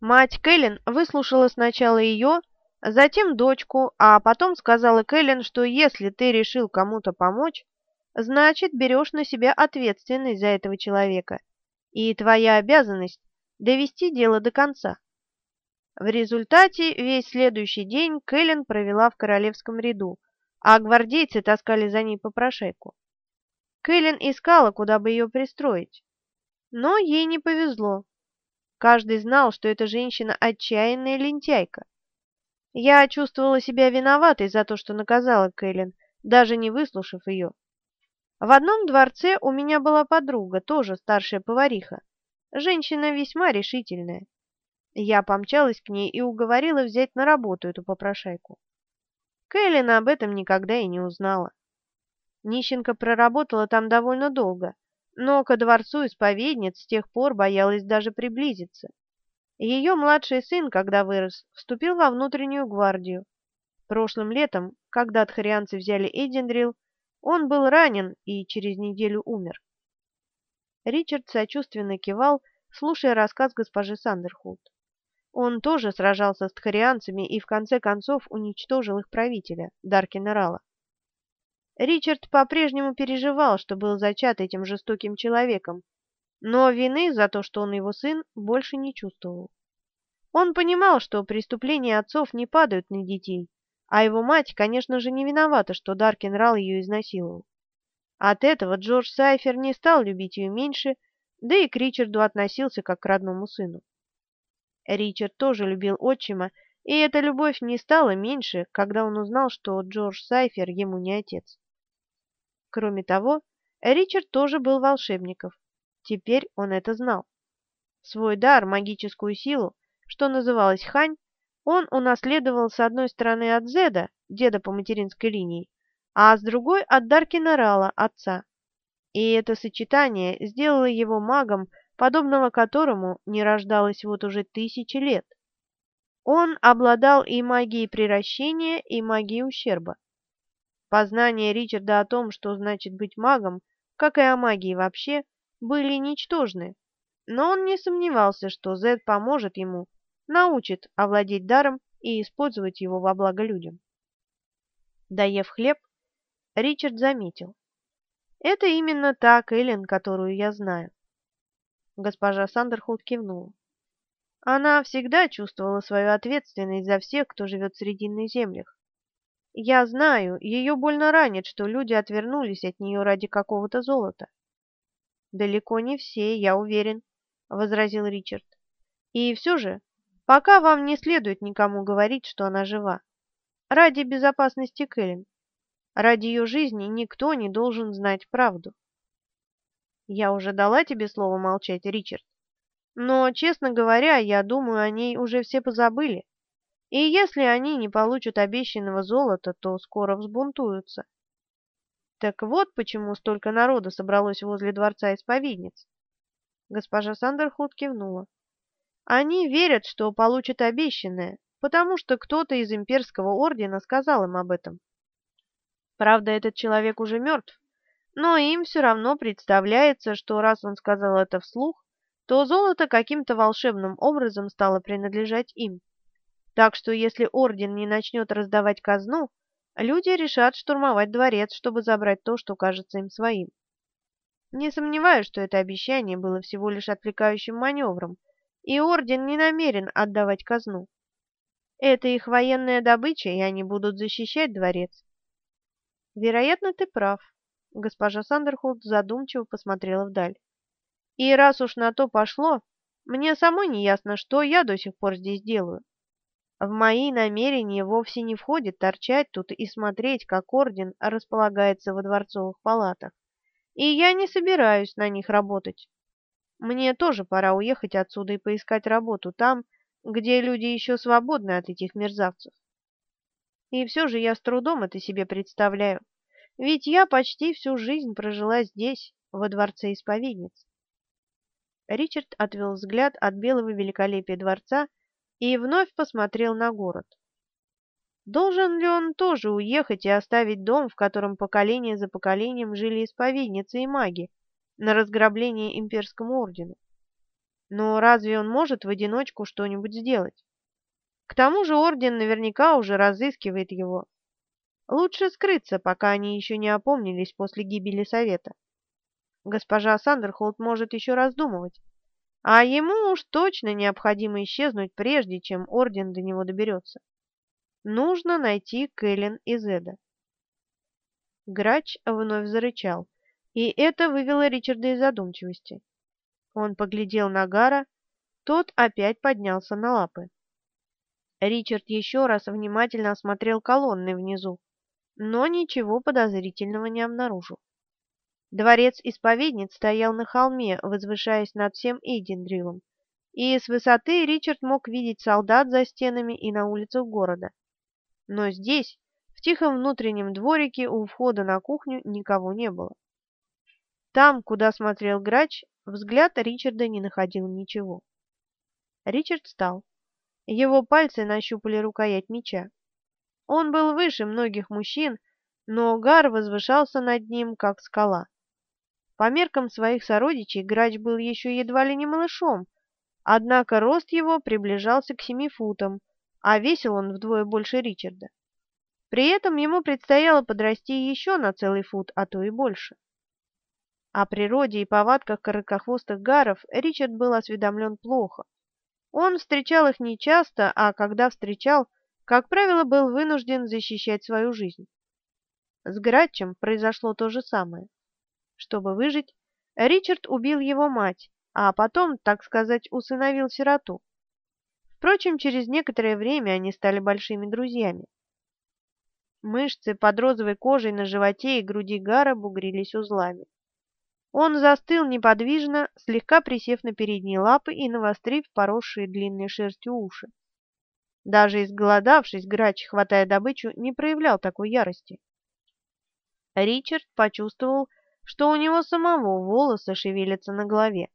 Мать Кэлен выслушала сначала ее, затем дочку, а потом сказала Кэлен, что если ты решил кому-то помочь, значит, берешь на себя ответственность за этого человека, и твоя обязанность – довести дело до конца. В результате весь следующий день Кэлен провела в королевском ряду, а гвардейцы таскали за ней попрошайку. Кэлен искала, куда бы ее пристроить, но ей не повезло. Каждый знал, что эта женщина отчаянная лентяйка. Я чувствовала себя виноватой за то, что наказала Кэлен, даже не выслушав ее. В одном дворце у меня была подруга, тоже старшая повариха. Женщина весьма решительная. Я помчалась к ней и уговорила взять на работу эту попрошайку. Кэлен об этом никогда и не узнала. Нищенка проработала там довольно долго, но ко дворцу исповедниц с тех пор боялась даже приблизиться. Ее младший сын, когда вырос, вступил во внутреннюю гвардию. Прошлым летом, когда тхарианцы взяли Эдиндрил, он был ранен и через неделю умер. Ричард сочувственно кивал, слушая рассказ госпожи Сандерхулт. Он тоже сражался с тхарианцами и в конце концов уничтожил их правителя, Даркина Рала. Ричард по-прежнему переживал, что был зачат этим жестоким человеком, но вины за то, что он его сын, больше не чувствовал. Он понимал, что преступления отцов не падают на детей, а его мать, конечно же, не виновата, что Даркин Рал ее изнасиловал. От этого Джордж Сайфер не стал любить ее меньше, да и к Ричарду относился как к родному сыну. Ричард тоже любил отчима, и эта любовь не стала меньше, когда он узнал, что Джордж Сайфер ему не отец. Кроме того, Ричард тоже был волшебником. Теперь он это знал. Свой дар, магическую силу, что называлось Хань, он унаследовал с одной стороны от Зеда, деда по материнской линии, а с другой от Даркина Рала, отца. И это сочетание сделало его магом, подобного которому не рождалось вот уже тысячи лет. Он обладал и магией приращения, и магией ущерба. Познания Ричарда о том, что значит быть магом, как и о магии вообще, были ничтожны, но он не сомневался, что Зед поможет ему, научит овладеть даром и использовать его во благо людям. Доев хлеб, Ричард заметил. «Это именно та Кэлен, которую я знаю». Госпожа Сандерхолд кивнула. Она всегда чувствовала свою ответственность за всех, кто живет в Срединных землях. Я знаю, ее больно ранит, что люди отвернулись от нее ради какого-то золота. Далеко не все, я уверен, — возразил Ричард. И все же, пока вам не следует никому говорить, что она жива. Ради безопасности Кэлен. Ради ее жизни никто не должен знать правду. Я уже дала тебе слово молчать, Ричард. Но, честно говоря, я думаю, о ней уже все позабыли. И если они не получат обещанного золота, то скоро взбунтуются. Так вот почему столько народа собралось возле дворца исповедниц. Госпожа Сандерхуд кивнула. Они верят, что получат обещанное, потому что кто-то из имперского ордена сказал им об этом. Правда, этот человек уже мертв, но им все равно представляется, что раз он сказал это вслух, то золото каким-то волшебным образом стало принадлежать им. Так что если орден не начнет раздавать казну, люди решат штурмовать дворец, чтобы забрать то, что кажется им своим. Не сомневаюсь, что это обещание было всего лишь отвлекающим маневром, и орден не намерен отдавать казну. Это их военная добыча, и они будут защищать дворец. Вероятно, ты прав. Госпожа Сандерхолд задумчиво посмотрела вдаль. И раз уж на то пошло, мне самой не ясно, что я до сих пор здесь делаю. В мои намерения вовсе не входит торчать тут и смотреть, как орден располагается во дворцовых палатах. И я не собираюсь на них работать. Мне тоже пора уехать отсюда и поискать работу там, где люди еще свободны от этих мерзавцев. И все же я с трудом это себе представляю, ведь я почти всю жизнь прожила здесь, во дворце исповедниц. Ричард отвел взгляд от белого великолепия дворца и вновь посмотрел на город. Должен ли он тоже уехать и оставить дом, в котором поколение за поколением жили исповедницы и маги, на разграбление имперскому ордену? Но разве он может в одиночку что-нибудь сделать? К тому же Орден наверняка уже разыскивает его. Лучше скрыться, пока они еще не опомнились после гибели Совета. Госпожа Сандерхолд может еще раздумывать, а ему уж точно необходимо исчезнуть, прежде чем Орден до него доберется. Нужно найти Кэлен и Зеда. Грач вновь зарычал, и это вывело Ричарда из задумчивости. Он поглядел на Гара, тот опять поднялся на лапы. Ричард еще раз внимательно осмотрел колонны внизу, но ничего подозрительного не обнаружил. Дворец исповедниц стоял на холме, возвышаясь над всем Эйдендрилом, и с высоты Ричард мог видеть солдат за стенами и на улицах города. Но здесь, в тихом внутреннем дворике у входа на кухню никого не было. Там, куда смотрел грач, взгляд Ричарда не находил ничего. Ричард встал. Его пальцы нащупали рукоять меча. Он был выше многих мужчин, но Гар возвышался над ним, как скала. По меркам своих сородичей грач был еще едва ли не малышом, однако рост его приближался к семи футам, а весил он вдвое больше Ричарда. При этом ему предстояло подрасти еще на целый фут, а то и больше. О природе и повадках коротковхвостых гаров Ричард был осведомлен плохо. Он встречал их нечасто, а когда встречал, как правило, был вынужден защищать свою жизнь. С Гратчем произошло то же самое. Чтобы выжить, Ричард убил его мать, а потом, так сказать, усыновил сироту. Впрочем, через некоторое время они стали большими друзьями. Мышцы под розовой кожей на животе и груди Гара бугрились узлами. Он застыл неподвижно, слегка присев на передние лапы и навострив поросшие длинной шерстью уши. Даже изголодавшись, грач, хватая добычу, не проявлял такой ярости. Ричард почувствовал, что у него самого волосы шевелятся на голове.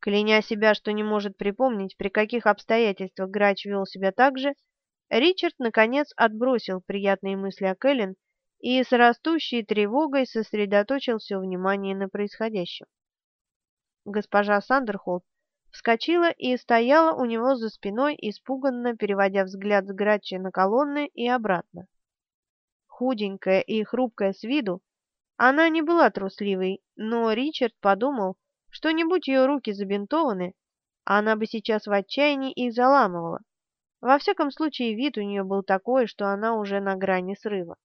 Кляня себя, что не может припомнить, при каких обстоятельствах Грач вел себя так же, Ричард, наконец, отбросил приятные мысли о Кэлен и с растущей тревогой сосредоточил все внимание на происходящем. Госпожа Сандерхолд вскочила и стояла у него за спиной, испуганно переводя взгляд с Грача на колонны и обратно. Худенькая и хрупкая с виду, она не была трусливой, но Ричард подумал, что не будь ее руки забинтованы, она бы сейчас в отчаянии их заламывала. Во всяком случае, вид у нее был такой, что она уже на грани срыва.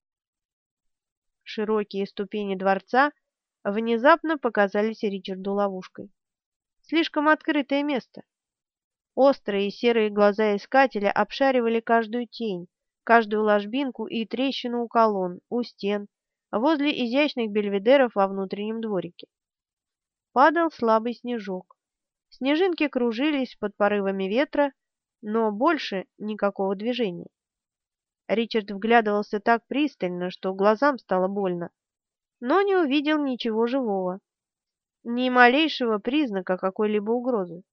Широкие ступени дворца внезапно показались Ричарду ловушкой. Слишком открытое место. Острые серые глаза искателя обшаривали каждую тень, каждую ложбинку и трещину у колонн, у стен, возле изящных бельведеров во внутреннем дворике. Падал слабый снежок. Снежинки кружились под порывами ветра, но больше никакого движения. Ричард вглядывался так пристально, что глазам стало больно, но не увидел ничего живого, ни малейшего признака какой-либо угрозы.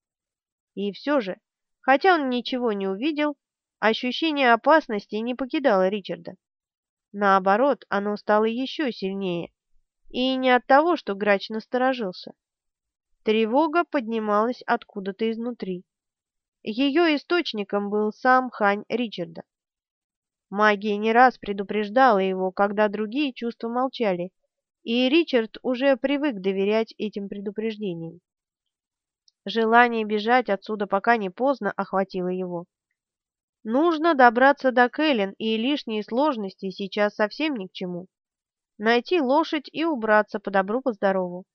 И все же, хотя он ничего не увидел, ощущение опасности не покидало Ричарда. Наоборот, оно стало еще сильнее, и не от того, что грач насторожился. Тревога поднималась откуда-то изнутри. Ее источником был сам Хань Ричарда. Магия не раз предупреждала его, когда другие чувства молчали, и Ричард уже привык доверять этим предупреждениям. Желание бежать отсюда пока не поздно охватило его. Нужно добраться до Кэлен, и лишние сложности сейчас совсем ни к чему. Найти лошадь и убраться по добру, по здорову.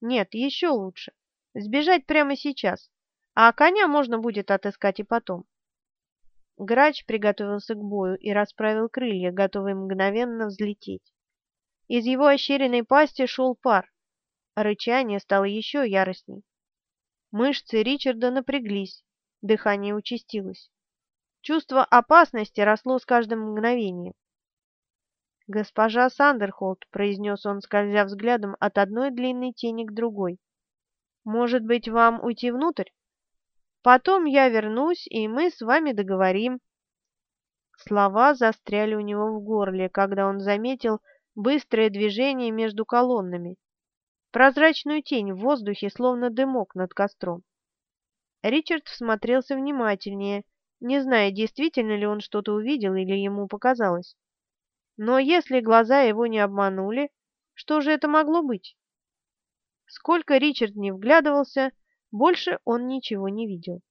Нет, еще лучше. Сбежать прямо сейчас, а коня можно будет отыскать и потом. Грач приготовился к бою и расправил крылья, готовый мгновенно взлететь. Из его ощеренной пасти шел пар. Рычание стало еще яростней. Мышцы Ричарда напряглись, дыхание участилось. Чувство опасности росло с каждым мгновением. «Госпожа Сандерхолд», — произнес он, скользя взглядом от одной длинной тени к другой. «Может быть, вам уйти внутрь? Потом я вернусь, и мы с вами договорим». Слова застряли у него в горле, когда он заметил быстрое движение между колоннами, прозрачную тень в воздухе, словно дымок над костром. Ричард всмотрелся внимательнее, не зная, действительно ли он что-то увидел или ему показалось. Но если глаза его не обманули, что же это могло быть? Сколько Ричард не вглядывался, больше он ничего не видел.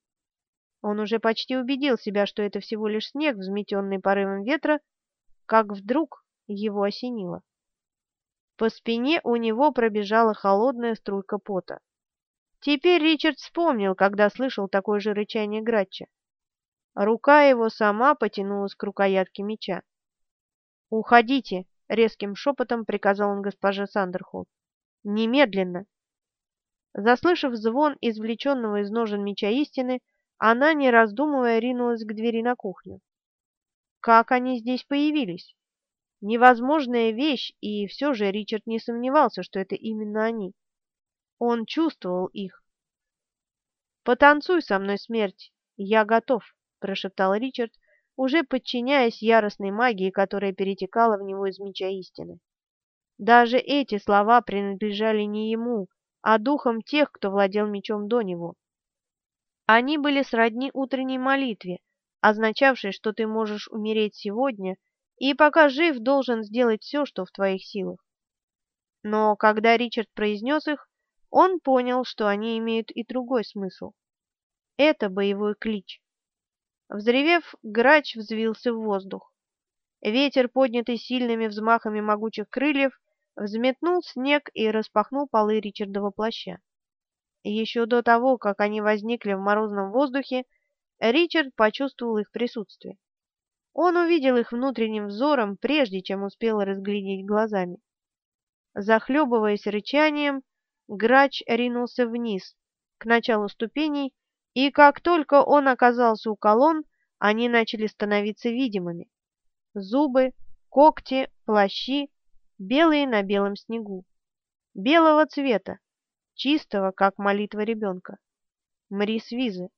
Он уже почти убедил себя, что это всего лишь снег, взметенный порывом ветра, как вдруг его осенило. По спине у него пробежала холодная струйка пота. Теперь Ричард вспомнил, когда слышал такое же рычание Гратча. Рука его сама потянулась к рукоятке меча. «Уходите!» — резким шепотом приказал он госпоже Сандерхолд. «Немедленно!» Заслышав звон извлеченного из ножен меча истины, она, не раздумывая, ринулась к двери на кухню. Как они здесь появились? Невозможная вещь, и все же Ричард не сомневался, что это именно они. Он чувствовал их. «Потанцуй со мной, смерть, я готов», — прошептал Ричард, уже подчиняясь яростной магии, которая перетекала в него из меча истины. Даже эти слова принадлежали не ему, а духам тех, кто владел мечом до него. Они были сродни утренней молитве, означавшей, что ты можешь умереть сегодня, и пока жив, должен сделать все, что в твоих силах. Но когда Ричард произнес их, он понял, что они имеют и другой смысл. Это боевой клич. Взревев, грач взвился в воздух. Ветер, поднятый сильными взмахами могучих крыльев, взметнул снег и распахнул полы Ричардова плаща. Еще до того, как они возникли в морозном воздухе, Ричард почувствовал их присутствие. Он увидел их внутренним взором, прежде чем успел разглядеть глазами. Захлебываясь рычанием, грач ринулся вниз, к началу ступеней, и как только он оказался у колонн, они начали становиться видимыми. Зубы, когти, плащи, белые на белом снегу. Белого цвета, чистого, как молитва ребенка. Мрис Визы.